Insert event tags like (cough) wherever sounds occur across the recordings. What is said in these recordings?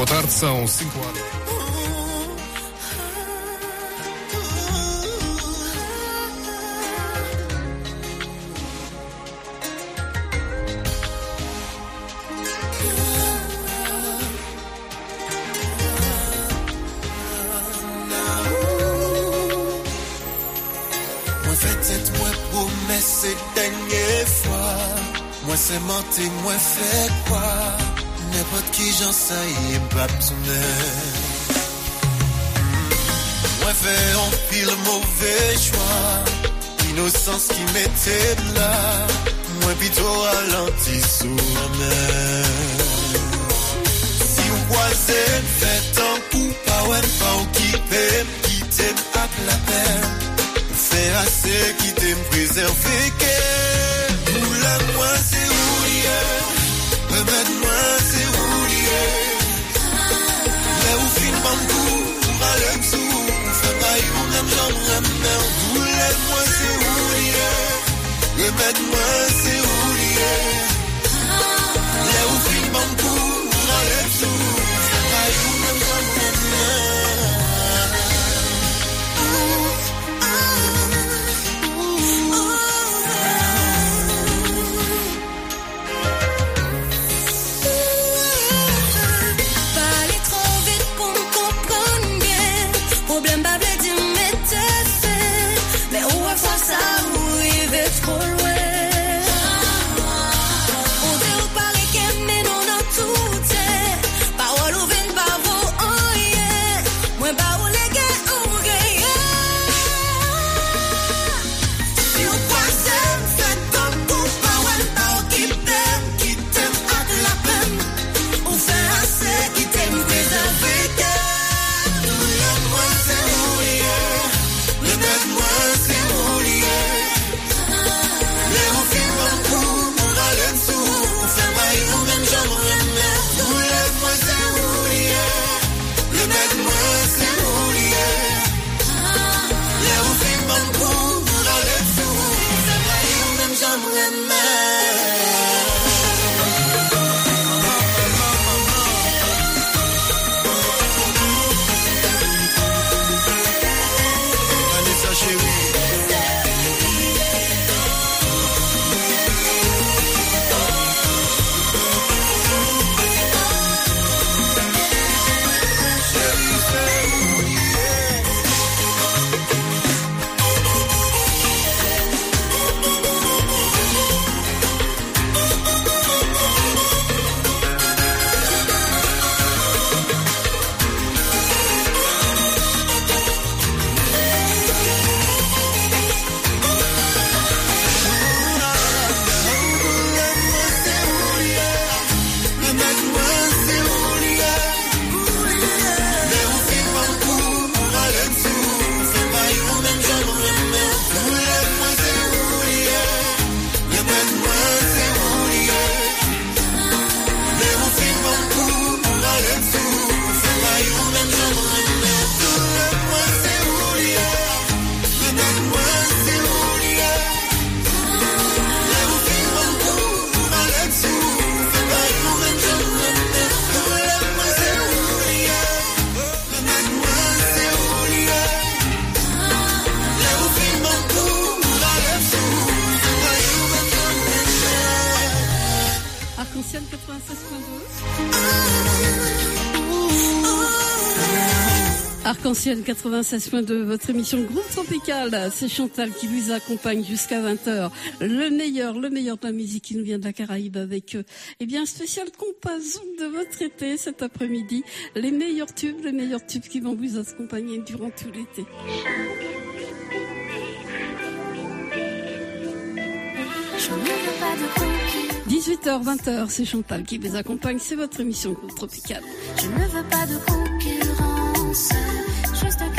Boa tarde, são 5 horas. Mwen fè tèt mwen promè se denye fwa Mwen se mante mwen fè kwa Nèpot ki jan sa yi pap soume Mwen fè an pil mouve chwa Inosans ki mette la Mwen pito alanti sou amè Si ou kwaze fè tan pou pa wèm pa ou kipe Kitem ak la pèm. Ou fè ase kitem prezerve ke Mou la mwen se ou liye Mwen mwen se ou Mè ou fin bankou, alè msou Fè bayou mèm jan mèm mè ou Mou lè mwen se ou liye. Mè mèd mwen se ou liye. Arc-en-ciel 96.2, votre émission Groupe Tropical. C'est Chantal qui vous accompagne jusqu'à 20h. Le meilleur, le meilleur de la musique qui nous vient de la Caraïbe avec, euh, eh bien, un spécial compas de votre été cet après-midi. Les meilleurs tubes, les meilleurs tubes qui vont vous accompagner durant tout l'été. Je ne veux pas de concurrence. 18h, 20h, c'est Chantal qui vous accompagne. C'est votre émission Groupe Tropical. Je ne veux pas de concurrence. Juste que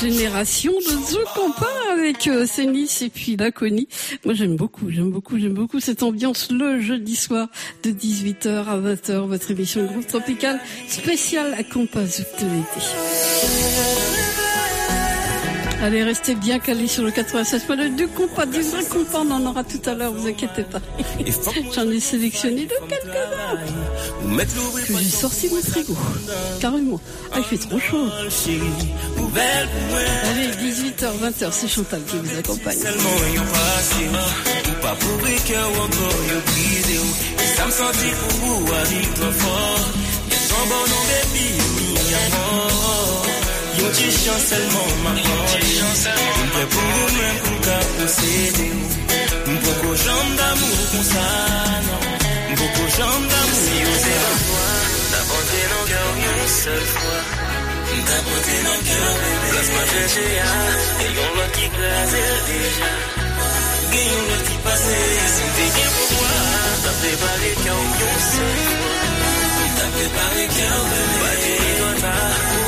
génération de jeux compare avec euh, et puis Laconi. Moi, j'aime beaucoup, j'aime beaucoup, j'aime beaucoup cette ambiance le jeudi soir de 18h à 20h, votre émission Groupe Tropical spéciale à compas de l'été. Allez, restez bien calés sur le 96.2. Du coup, pas du vrai coup, on en aura tout à l'heure, vous inquiétez pas. (laughs) J'en ai sélectionné de quelques-uns que j'ai sorti mon frigo, carrément. Ah, il fait trop chaud. Allez, 18h, 20h, c'est Chantal qui vous accompagne ti chansèlman maryan Mple pou ou men pou ka posede ou Mpoko jam d'amou kon sa nan Mpoko jam d'amou Si ou se nan fwa T'apote nan kèw yon sel fwa nan kèw ya E yon ki krasè deja Gen yon Si te gen pou T'a prepare kèw yon sel fwa T'a prepare kèw Pa di yon ta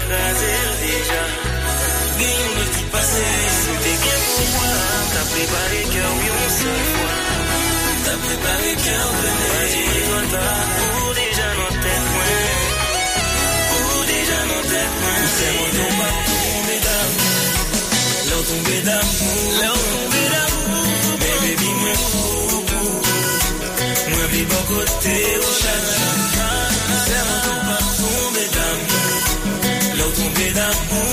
krasè deja Gen yon lot ki pase Si te gen pou mwa T'as prepare kèw yon sel fwa T'as prepare kèw bebe Pa di yon ta Ou deja nan tèt mwen Ou deja nan tèt mwen Se moun nou pa tombe d'amou Lè ou tombe d'amou Lè ou tombe d'amou Mè baby mwen fou pou Mwen vi bon kote ou love.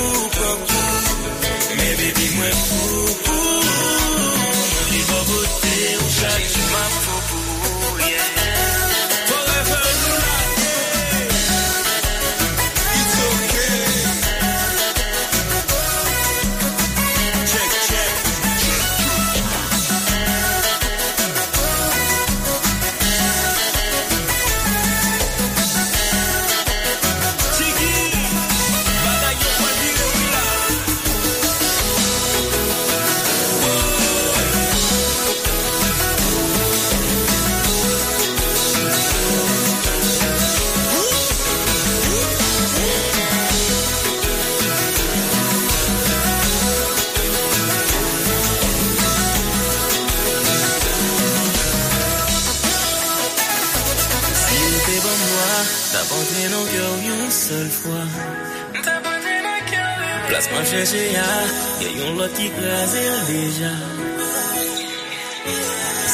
Man chèche ya, gen yon lot ki krasè deja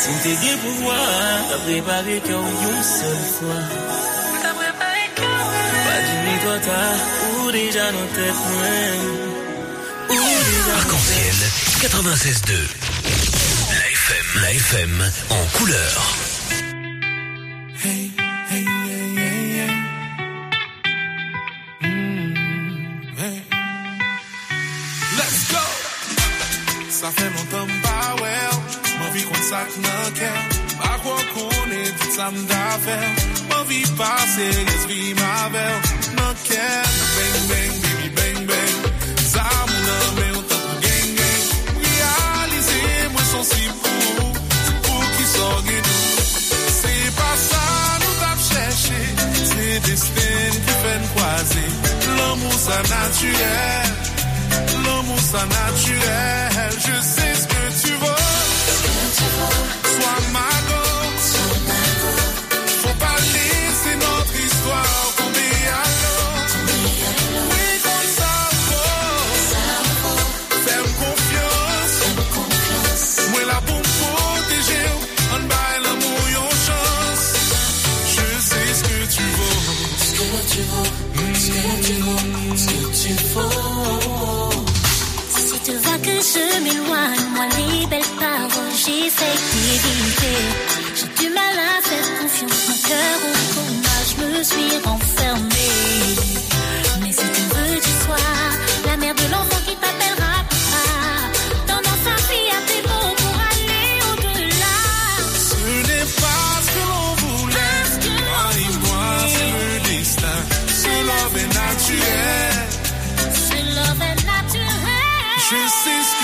Si mte gen t'a prepare kèw yon sel fwa T'a prepare kèw Pa di ni to ta, ou deja nan tèt mwen Arc-en-ciel 96.2. La FM, la FM en couleur. Ça que n'a qu'elle. Ma quoi qu'on est tout ça m'da fait. Ma vie passée, yes, vie ma belle. N'a qu'elle, bang, bang, baby, bang, bang. Ça mon âme est autant que gang, gang. Réaliser, moi, son si pour, c'est pour qui nous. C'est pas ça nous t'a cherché, c'est destin qui nous croiser. L'amour ça naturel, l'amour ça naturel. Je sais ce que tu veux, sois want my gold. since.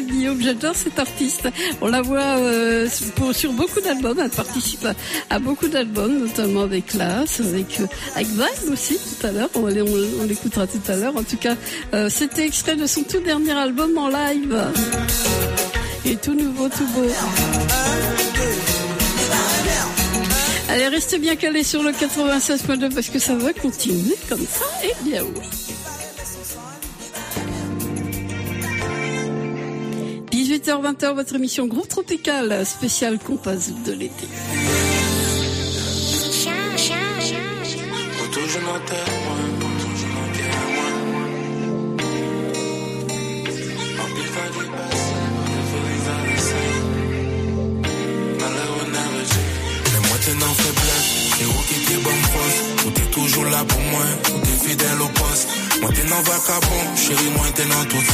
Guillaume. J'adore cette artiste. On la voit euh, sur beaucoup d'albums. Elle participe à, beaucoup d'albums, notamment avec Class, avec euh, avec Vibe aussi tout à l'heure. On, l'écoutera tout à l'heure. En tout cas, euh, c'était extrait de son tout dernier album en live. Et tout nouveau, tout beau. Allez, restez bien calés sur le 96.2 parce que ça va continuer comme ça. Eh bien oui. 18h-20h, votre émission Groupe Tropical, spéciale compas de l'été. Dans faiblesse, c'est où qui t'es bonne fausse. Ou t'es toujours là pour moi, ou t'es fidèle au poste. Moi t'es dans vacabon, chérie, moi t'es dans toute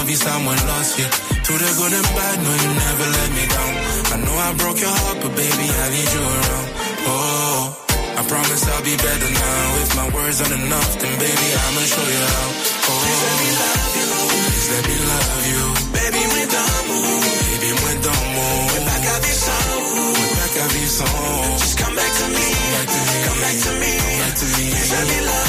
envie, ça moins lost, yeah. To the good and bad, no, you never let me down. I know I broke your heart, but baby, I need you around. Oh, I promise I'll be better now. If my words aren't enough, then baby, I'ma show you how. Oh, please let me love you. Please let me love you. Baby, moi d'amour. Baby, d'amour. We're back Visson. We're back à Visson. Just come back to me. Come back to me. Come back to me. Please let me love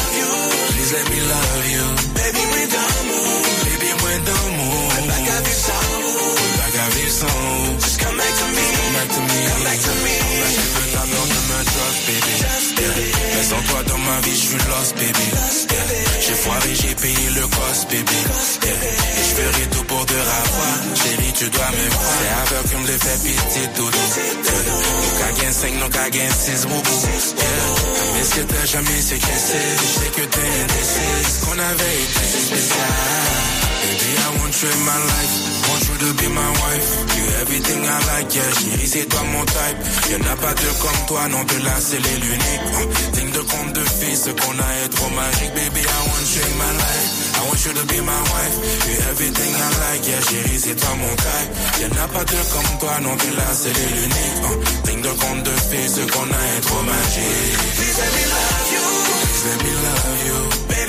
sans toi dans ma vie, je suis lost, baby. Yeah. J'ai foiré, j'ai payé le cost, baby. Yeah. Et je ferai tout pour te ravoir. Chérie, tu dois me voir. C'est avec qui me le fait pitié, tout. Nous qu'à gain 5, nous qu'à gain 6, boubou. Mais ce que t'as jamais, c'est? Je sais que t'es indécis. Ce qu'on avait été spécial. Baby, I want you in my life. Want you to be my wife. You everything I like, yeah. Chérie, c'est toi mon type. Y'en a pas deux comme toi, non, de là, c'est les l'unique. Digne de compte de fille, ce qu'on a est trop magique. Baby, I want you in my life. I want you to be my wife. You everything I like, yeah. Chérie, c'est toi mon type. Y'en a pas deux comme toi, non, de là, c'est les l'unique. Digne de compte de fait ce qu'on a est trop magique. Please let me love you. Please let me love you. Baby,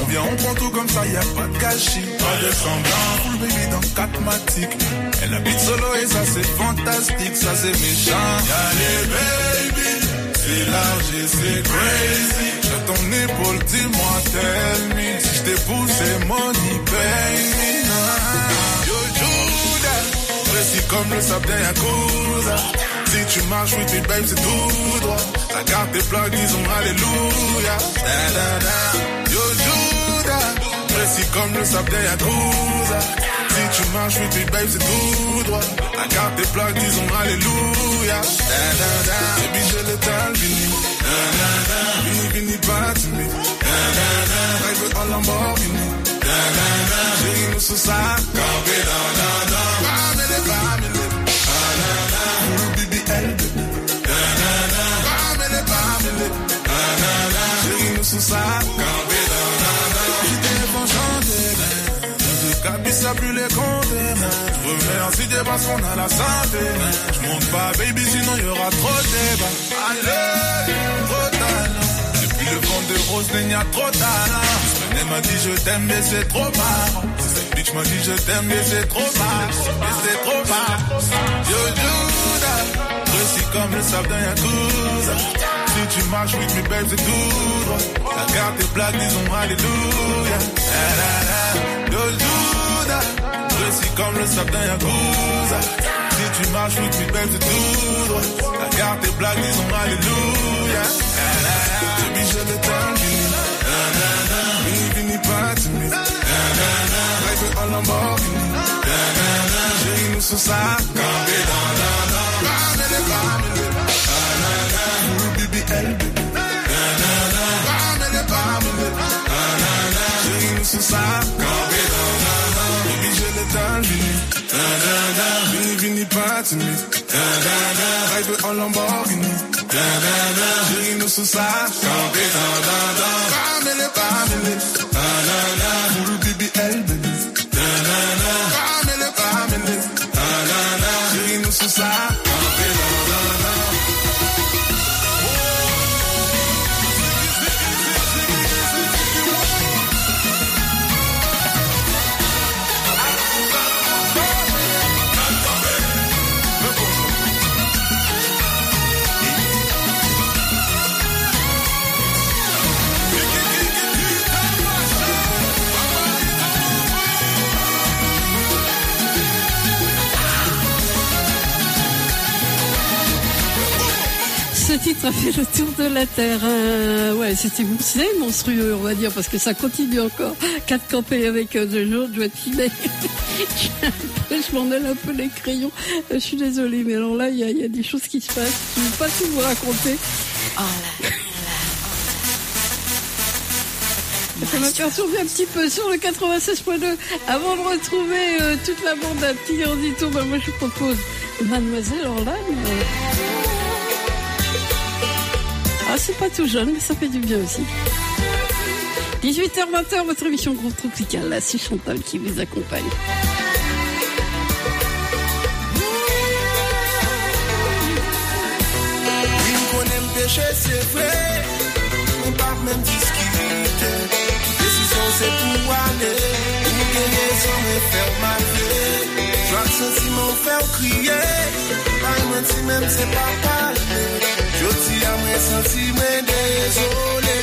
On vient, on prend tout comme ça, y a pas de gâchis. Pas de semblant, full baby dans 4 matiques. Elle habite solo et ça c'est fantastique, ça c'est méchant. Y'a les baby, c'est large et c'est crazy. J'ai ton épaule, dis-moi, tell me. Si je t'épouse, c'est money, pay me. Yo, Judas, précis comme le sable d'un Yakuza. Si tu marches, oui, tes babe, c'est tout droit. La carte des plaques, disons Alléluia. Da, da, da. Yo, Judas, précis comme le sable Yakuza. Si tu marches, oui, tes babe, c'est tout droit. La carte des plaques, disons Alléluia. Da, da, da. Baby, je le tal, vini. Da, da. Vini, da. Rêve en Lamborghini. Da, da, da. Chérie, nous sous ça. Campé dans, dans, dans. Family, family. Da, Chérie, nous ça. Je parce qu'on la santé, Je monte pas, baby, sinon trop de trop. Depuis le de a m'a dit je t'aime, mais c'est trop marrant. Cette bitch m'a dit je t'aime, mais c'est trop marrant. Mais c'est comme le. Si tu marches with me, babe, c'est tout droit. La carte est blague, disons Alléluia. La, la, la. Yo, Judas, précis comme le d'un Yakuza. Si tu marches with me, babe, c'est tout droit. La carte est blague, disons Alléluia. La, la, la. Le t'aime, La, la, la. Vini, vini, pas. La, la, la. Rêve en Lamborghini. La, la, la. Chérie, nous sous ça. Campé dans, dans, dans. Ooh, baby, elle, baby. La, la, la. Family, family. La, la, la. Chérie, nous sous ça. Campé dans, dans, dans. Baby, je le t'aime, vini. La, la, titre a fait le tour de la Terre. Euh, ouais, c'était c'est monstrueux, on va dire, parce que ça continue encore. Quatre campés avec euh, de l'eau, (laughs) je dois te filer. je m'en mêle un peu les crayons. Euh, Je suis désolée, mais alors là, il y, a- il y a des choses qui se passent. Je ne vais pas tout vous raconter? Oh là Ça m'a perturbé un petit peu sur le 96.2. Avant de retrouver euh, toute la bande à petit bah, moi je vous propose Mademoiselle Orlane. Ah, c'est pas tout jeune, mais ça fait du bien aussi. 18h-20h, votre émission Groupe Tropical. Là, c'est Chantal qui vous accompagne. Oui, m konen peche, se vre Mwen pa men diskite Desisyon se pou ale Ou genye son me fer malve Jwak sentimen fer kriye Ay mwen si men Yo ti amre santi mwen dezole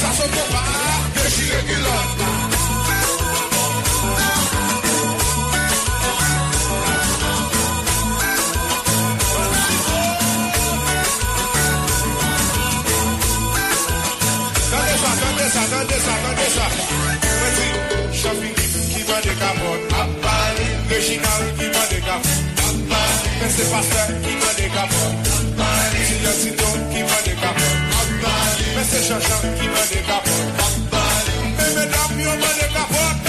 sa sote pa, dechire kilot. Tande sa, tande sa, tande sa, tande sa. Mwen tri, chafi ki va de kapot. Ap pale, rechinaw ki va de kapot. Ap pale, mwen se pastor ki va de kapot. Ap pale, si yon si don ki va de kapot. se chachan ki mè de kapot. Mè mè dam yo mè de kapot.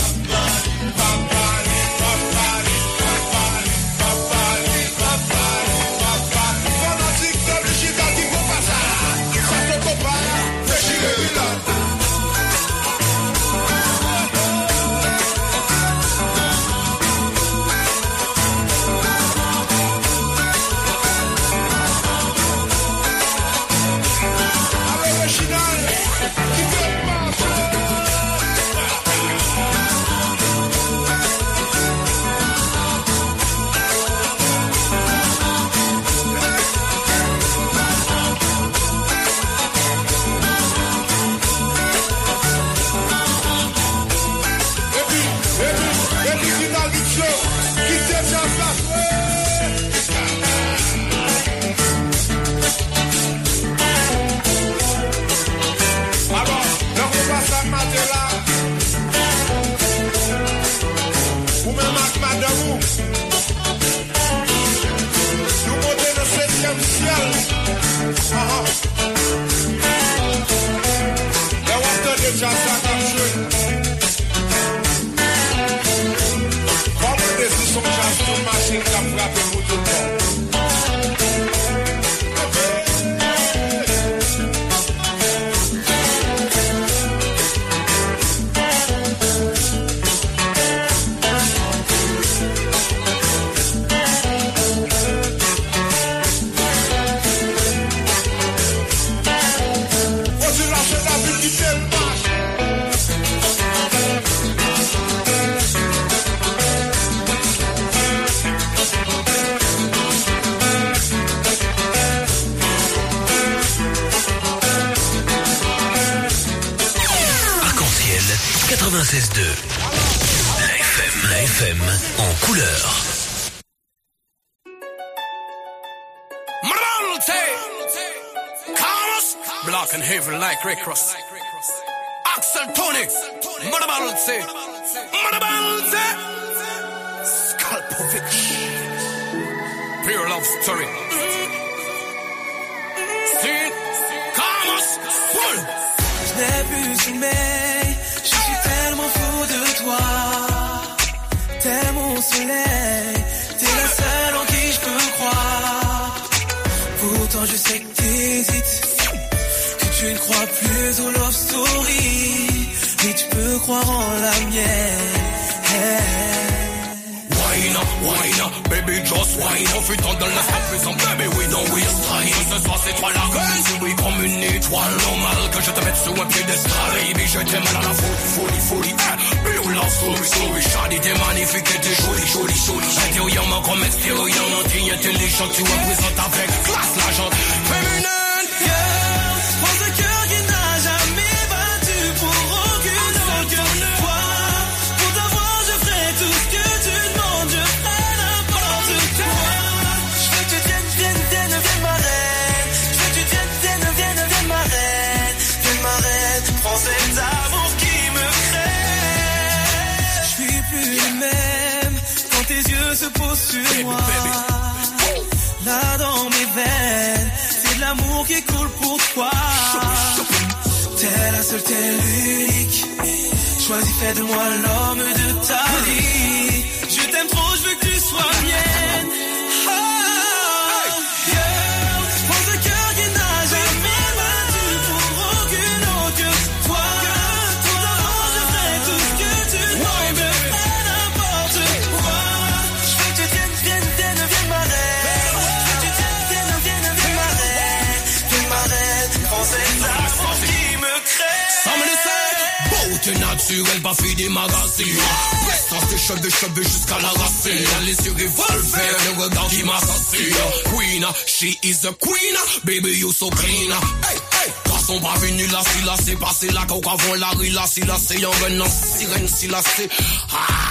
Là dans mes veines, c'est de l'amour qui coule pour toi. T'es la seule, t'es l'unique. Choisis, fais de moi l'homme de ta vie. Je t'aime trop, je veux que tu sois mienne. pas fait des magazines. Prestance de cheveux, jusqu'à la racine. Les yeux revolver, le regard qui m'assassine. Queen, she is a queen. Baby, you so clean. Hey, hey. Son pas venu là, si là, c'est passé là, qu'on avant la rue là, si là, c'est y'en renonce, sirène, si là, c'est, ah!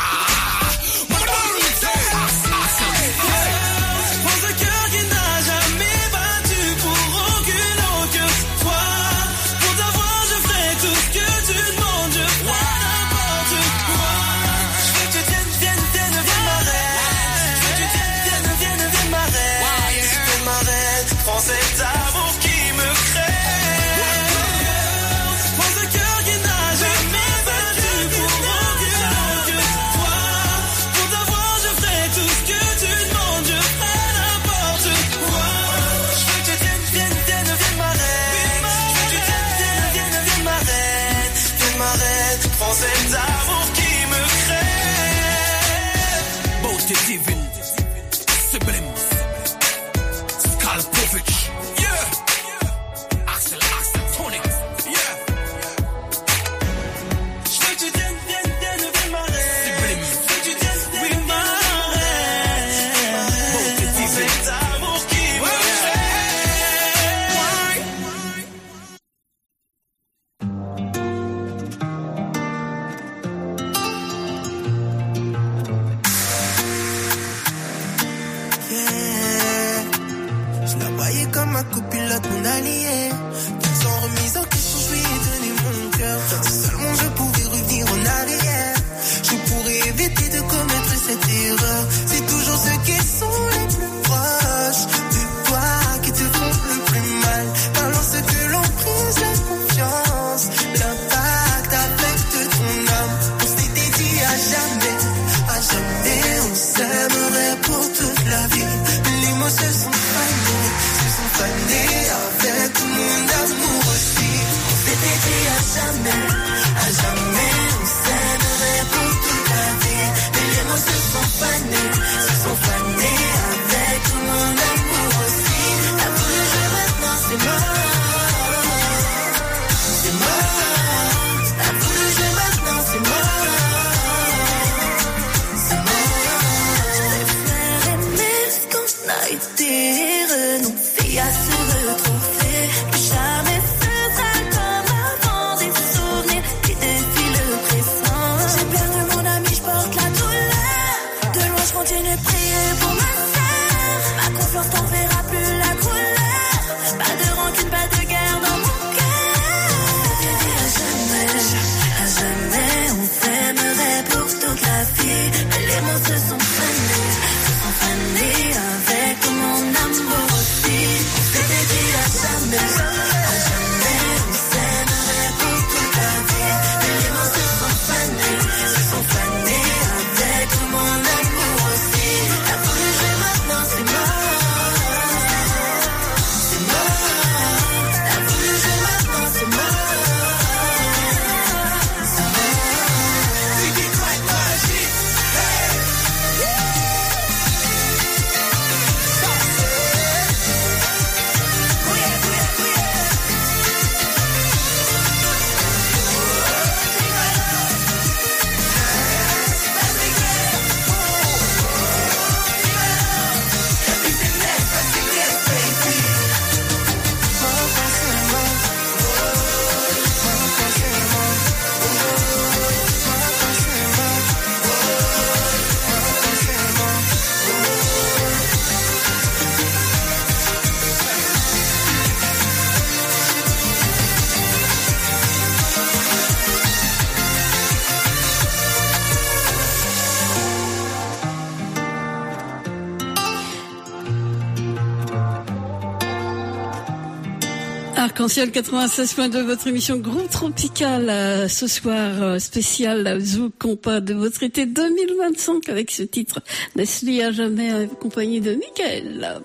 Arc-en-ciel 96.2, votre émission Groupe Tropical, euh, ce soir euh, spécial euh, Zouk Compas de votre été 2025 avec ce titre Nestlé à jamais accompagné de Michael.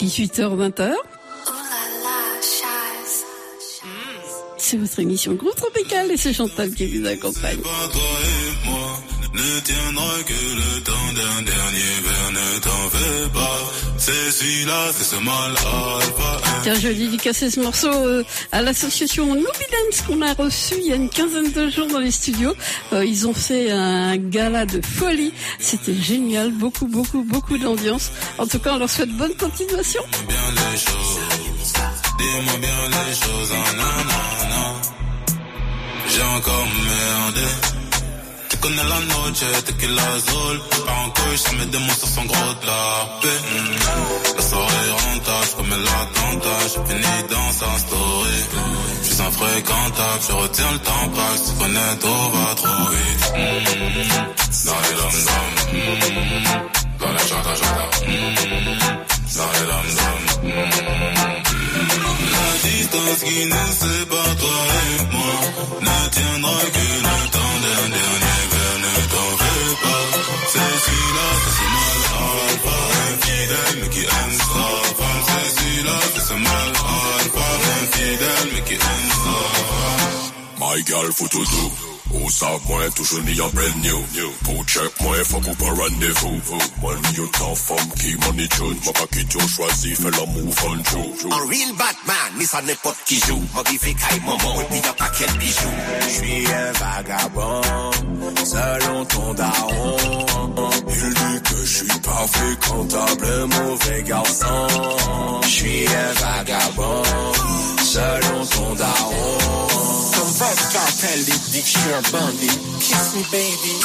18h-20h. C'est votre émission Groupe Tropical et c'est Chantal qui vous accompagne. C'est celui-là, c'est ce mal alpha. Tiens, je vais dédicacer ce morceau euh, à l'association Dance qu'on a reçu il y a une quinzaine de jours dans les studios. Euh, ils ont fait un gala de folie. C'était génial, beaucoup, beaucoup, beaucoup d'ambiance. En tout cas, on leur souhaite bonne continuation. bien les choses. Dis-moi bien les choses, ah. J'ai encore merdé. Connais la noche, tequila azul. Pas en couille, ça met des mots sur son gros tapé. Mm. La soirée est rentable, comme l'attentat. J'ai fini dans sa story. Je suis infréquentable, je retiens le temps pas. Si tu connais, tout va trop vite. Mm. Dans les dom dom. Mm. Dans les chata. Mm. Dans les dom dom. Mm. La distance qui nous sépare, toi et moi, ne tiendra que le temps C'est celui-là, c'est ce mal alpha, infidèle, mais qui aime sa femme. My girl for to do. Ou ça, moi, toujours ni un brand new. Pour check, moi, faut qu'on pas rendez-vous. Moi, ni un temps femme qui money tune. Ma pas qui t'ont choisi, fait la move on true. Un real Batman, mais ça n'importe qui joue. Moi qui fais caille maman, et puis y'a pas quel bijou. Je suis un vagabond, selon ton daron. Il dit que je suis pas fréquentable, un mauvais garçon. Je suis un vagabond, selon ton daron. Comme votre cartel, il dit que je suis un bandit. Kiss me baby.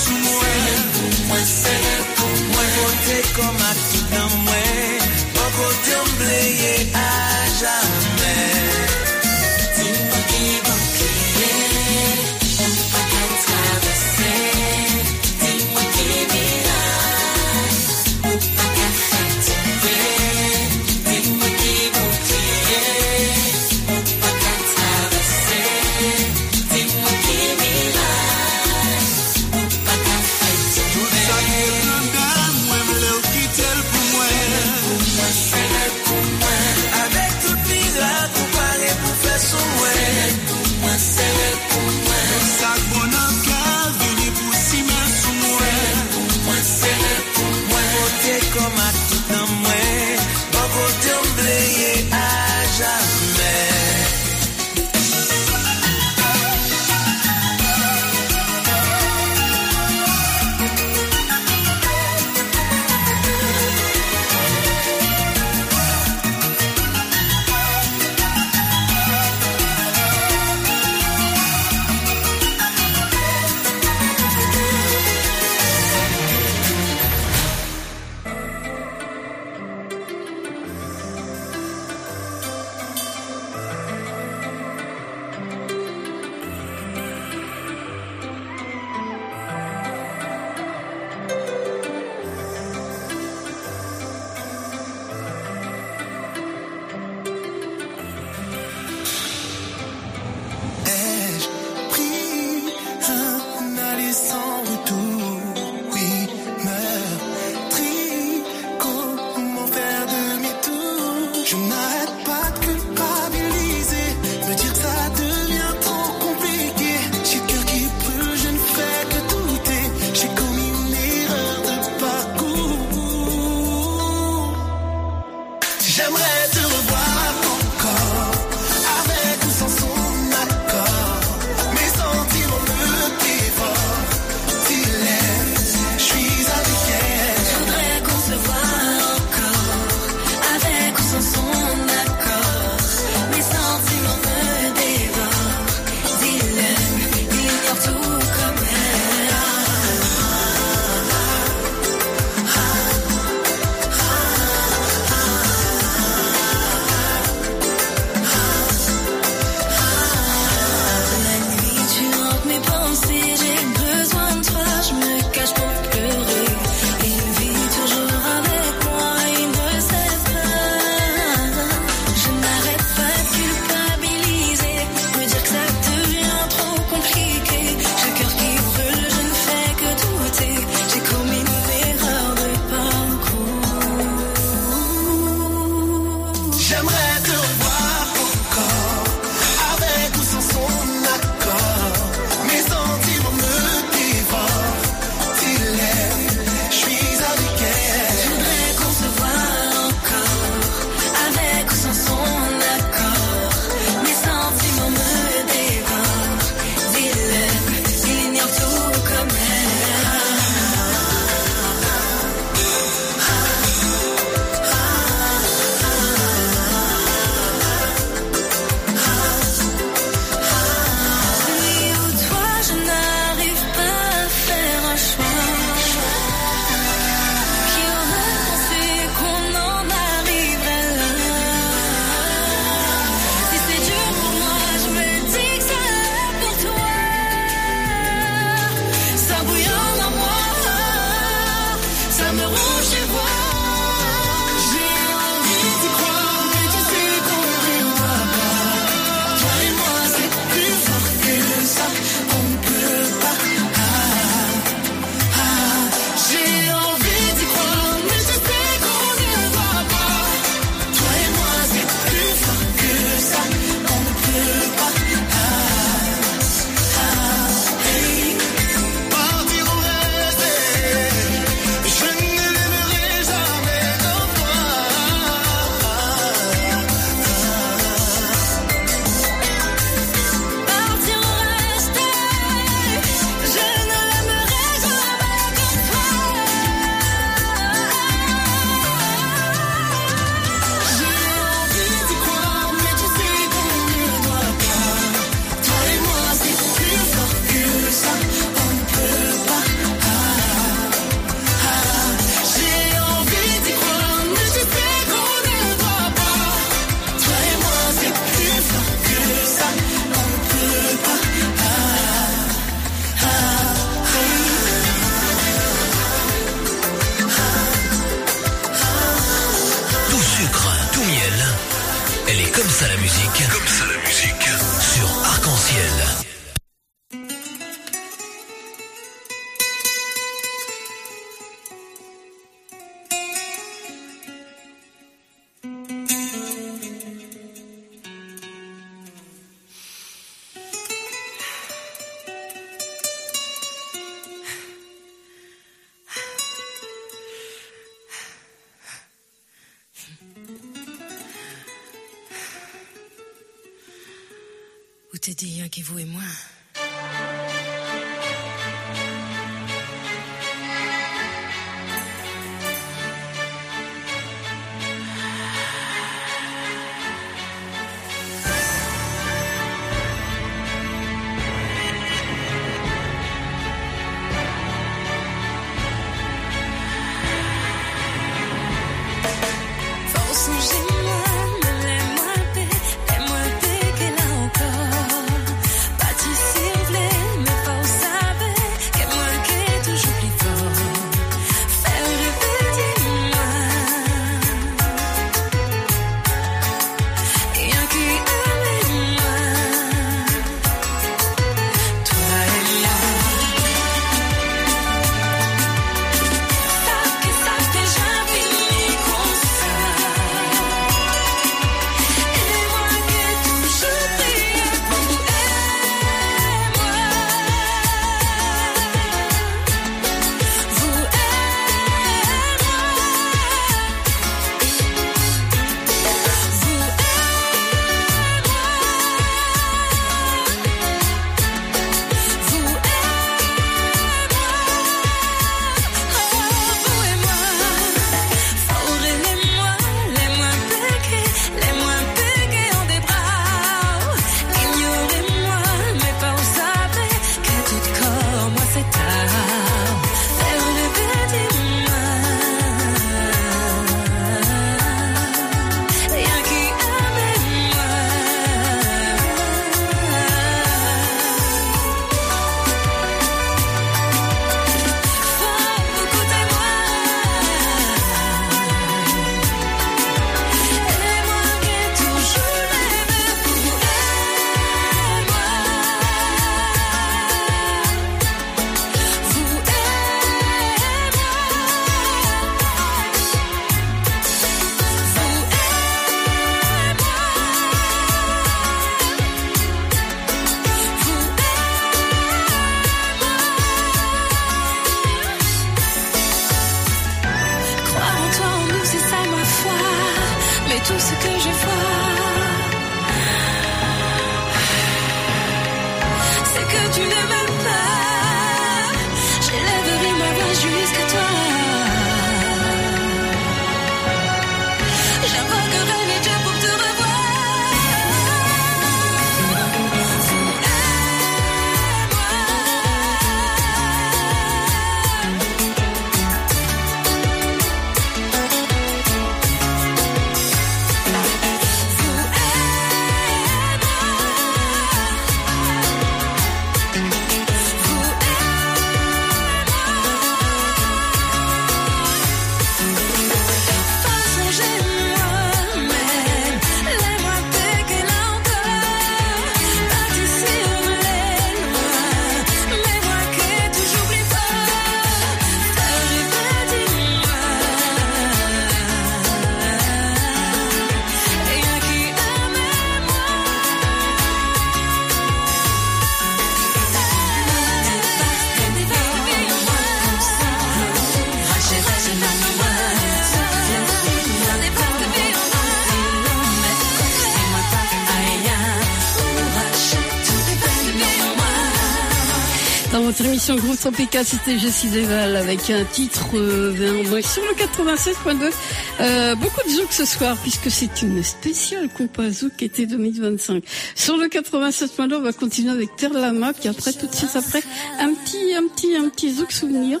Émission Groupe Tropical, c'était Jessie Deval avec un titre euh, vers- sur le 96.2. Euh, beaucoup de zouk ce soir puisque c'est une spéciale compas zouk été 2025. Sur le 87.2, on va continuer avec Terre Lama puis après tout de suite après un petit un petit un petit zouk souvenir.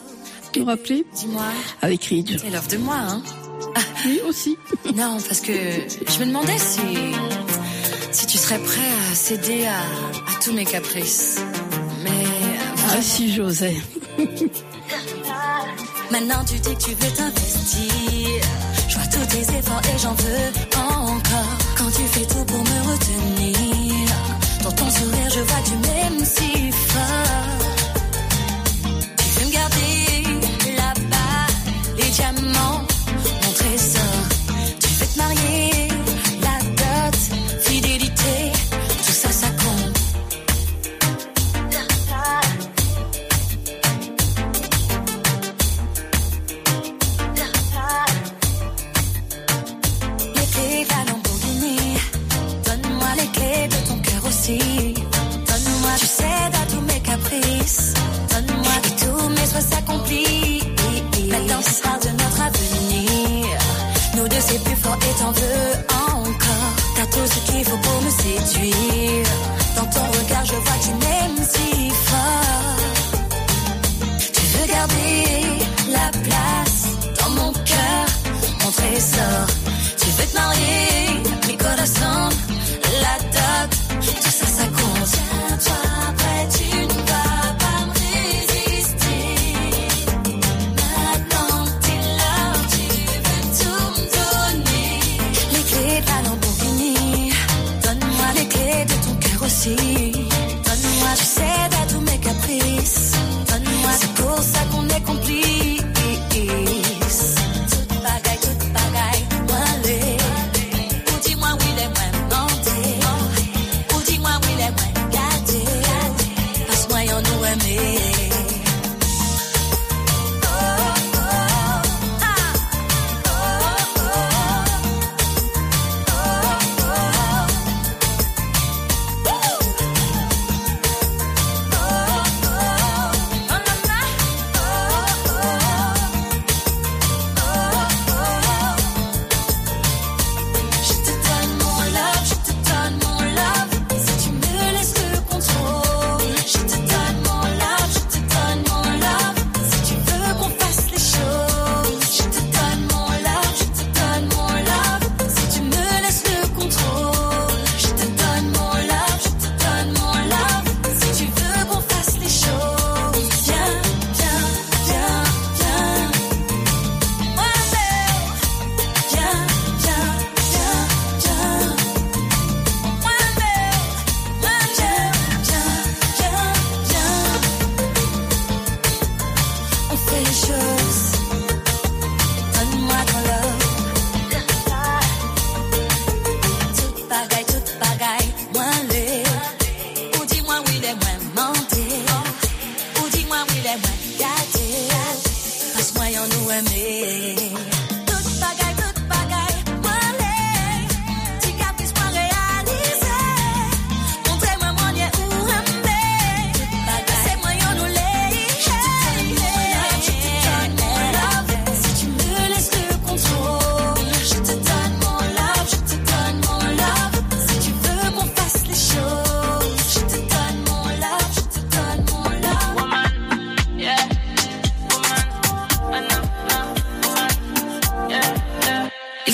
Vous vous rappelez Dis-moi. Avec Ridge. C'est l'offre de moi, hein (laughs) Oui, aussi. (laughs) Non, parce que je me demandais si, si tu serais prêt à céder à, à tous mes caprices. Ah si j'osais. (laughs) maintenant tu dis que tu veux t'investir. Je vois tous tes efforts et j'en veux encore. Quand tu fais tout pour me retenir, dans ton sourire je vois tu m'aimes si fort.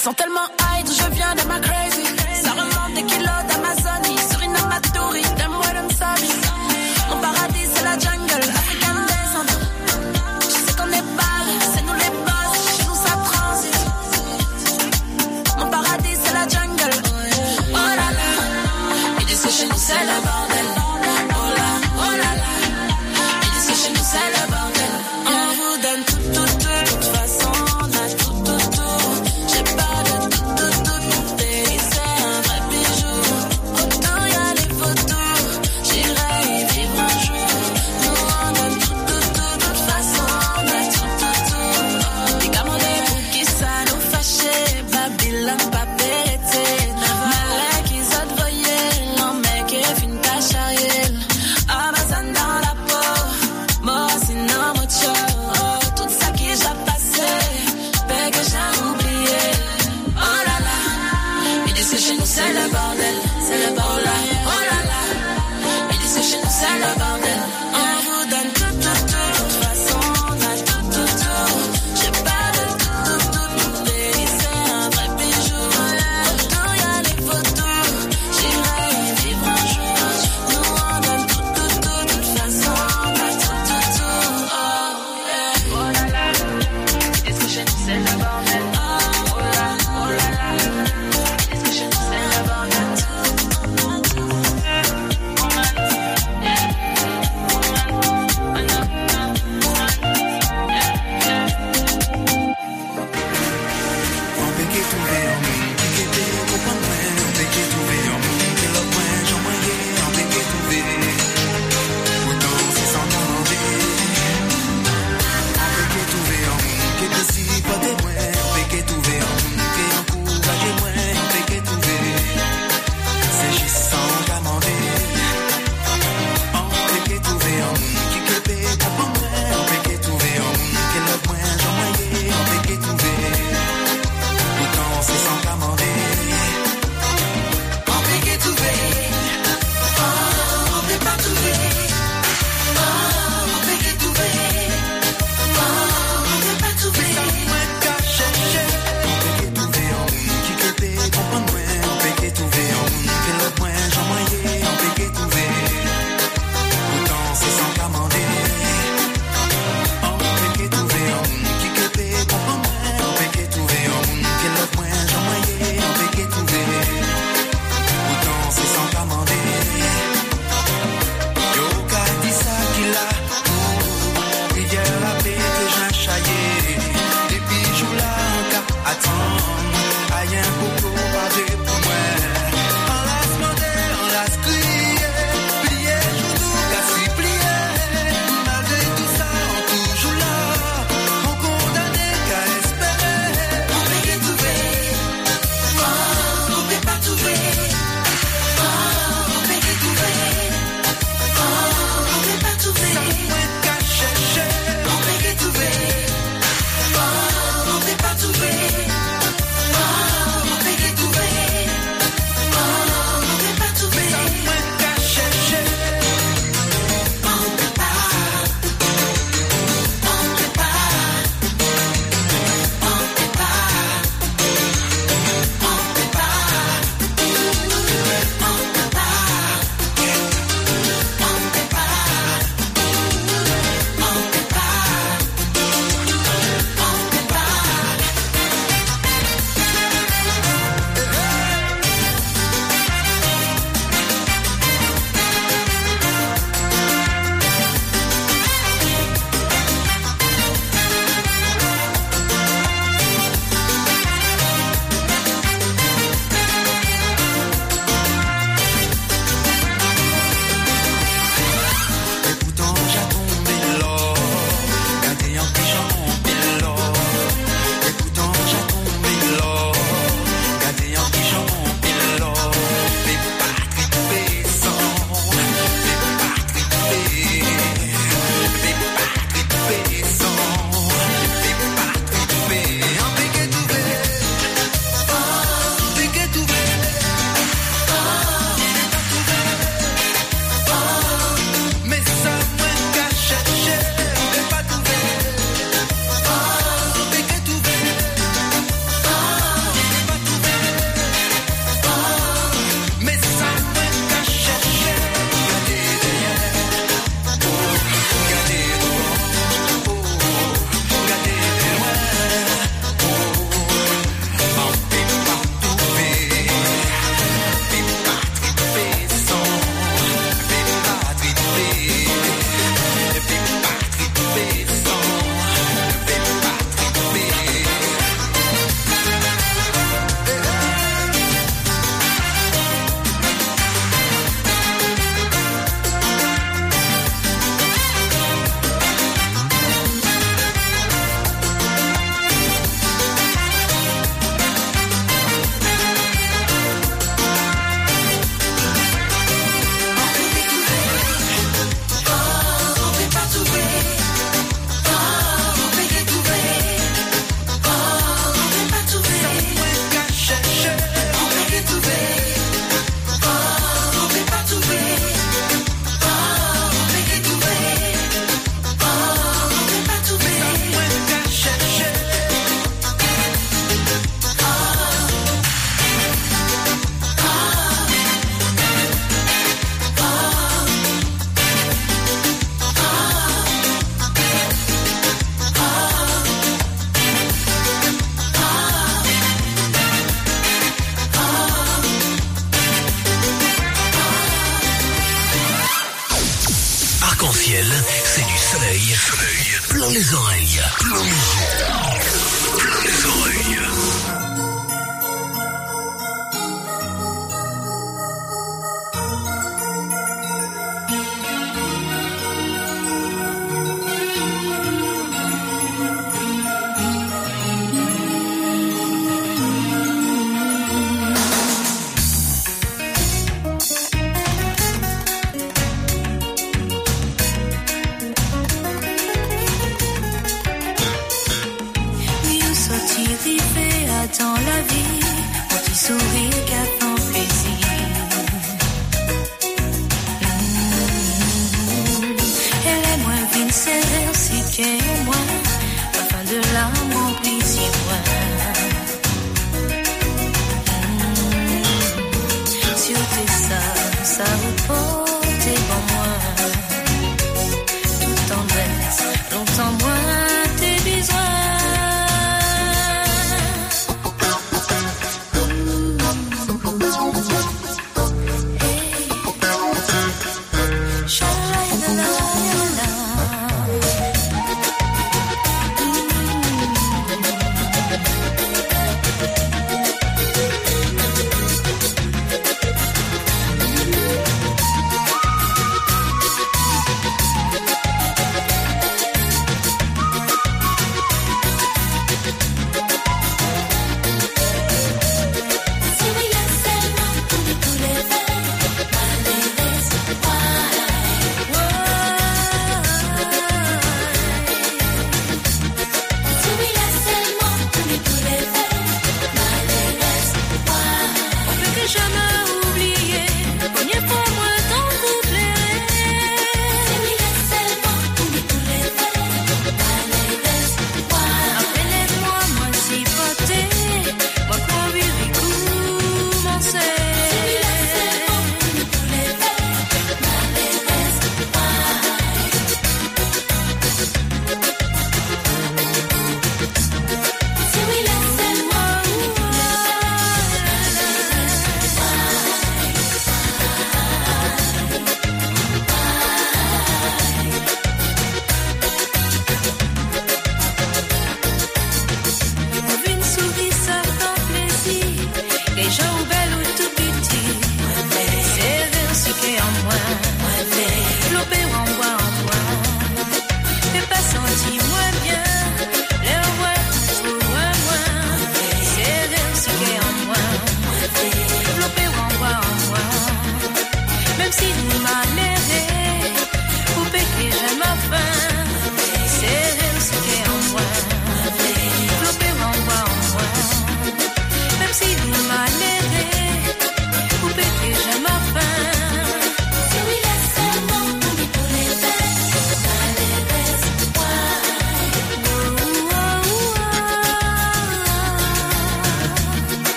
Sont tellement high, je viens de ma crazy.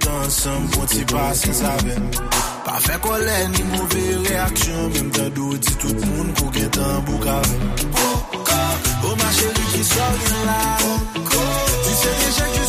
Dansan pou ti basen zave Pa fe kole ni mouve reaksyon Mem te do di tout moun kou getan bou kave O ma cheri ki sori la Di se deje ki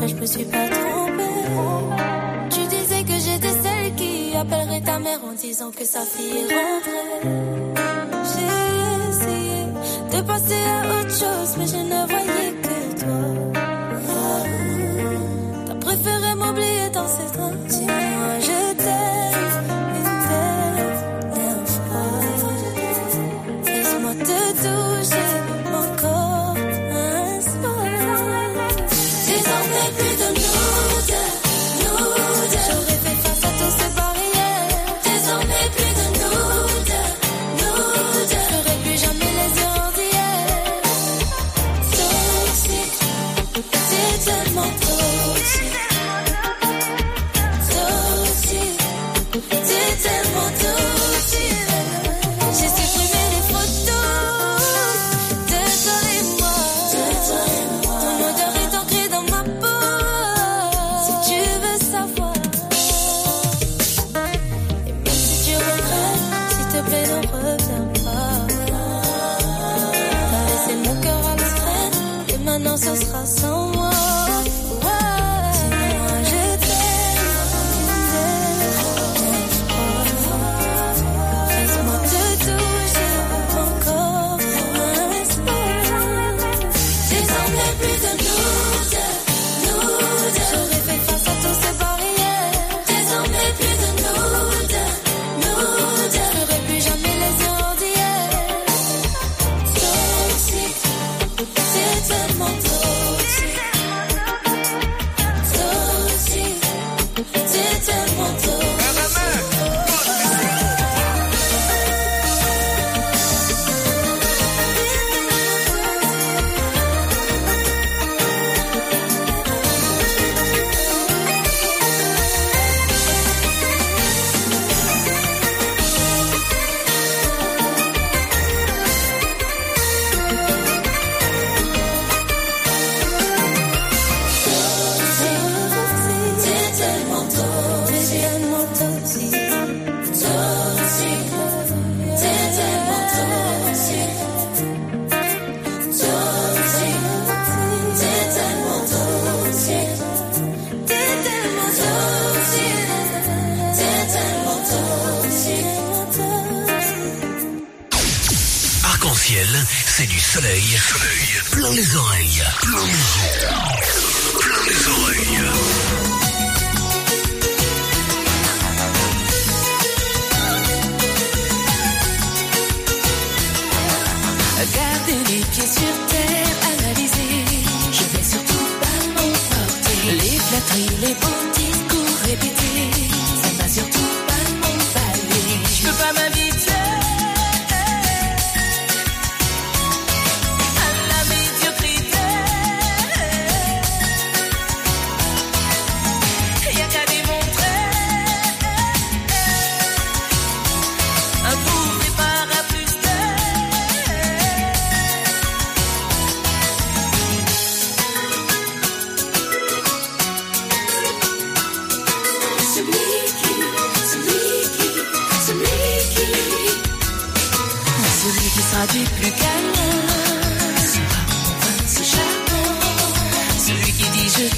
mais je me suis pas trompée. Tu disais que j'étais celle qui appellerait ta mère en disant que sa fille rentrait. J'ai essayé de passer à autre chose, mais je ne voyais que toi. T'as préféré m'oublier dans cette train.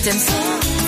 captain.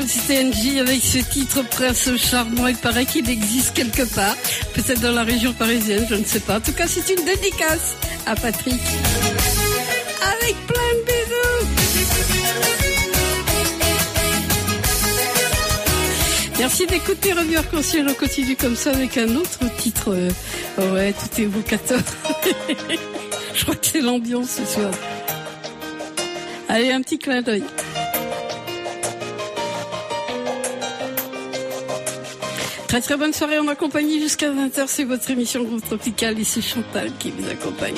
musicale CCNJ avec ce titre Prince Charmant. Il paraît qu'il existe quelque part. Peut-être dans la région parisienne, je ne sais pas. En tout cas, c'est une dédicace à Patrick. Avec plein de bisous. Merci d'écouter Revue Arc-en-Ciel. On continue comme ça avec un autre titre. Euh, ouais, tout est évocateur. (laughs) je crois que c'est l'ambiance ce soir. Allez, un petit clin d'œil. Très très bonne soirée en ma compagnie jusqu'à 20h. C'est votre émission Groupe Tropical. Ici Chantal qui vous accompagne.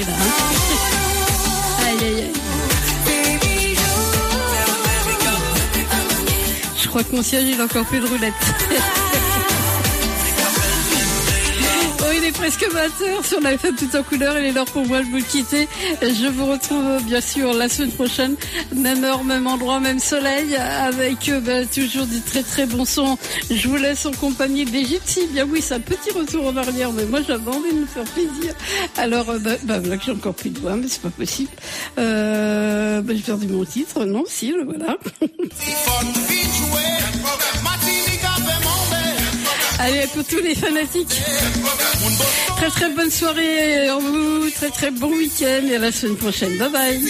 Hein. (laughs) Je crois que mon siège il a encore plus de roulettes. (laughs) presque 20h sur la FM tout en couleur. Il est l'heure pour moi de vous quitter. Je vous retrouve bien sûr la semaine prochaine. Même heure, même endroit, même soleil. Avec euh, bah, toujours du très très bon son. Je vous laisse en compagnie Gypsies. Bien oui, c'est un petit retour en arrière. Mais moi j'avais envie de me faire plaisir. Alors, euh, bah, bah, voilà que j'ai encore plus de voix, mais c'est pas possible. Euh, bah, j'ai perdu mon titre. Non, si, le voilà. Allez, pour tous les fanatiques. Très très bonne soirée en vous, très très bon week-end et à la semaine prochaine. Bye bye.